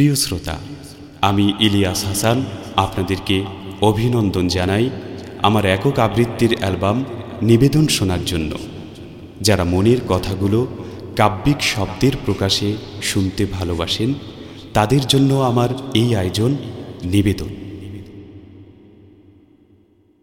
প্রিয় শ্রোতা, আমি ইলিয়াস হাসান আপনাদেরকে অভিনন্দন জানাই আমার একক আবৃত্তির অ্যালবাম নিবেদন শোনার জন্য। যারা মনের কথাগুলো কাব্যিক শব্দের প্রকাশে শুনতে ভালোবাসেন, তাদের জন্য আমার এই আয়োজন নিবেদন।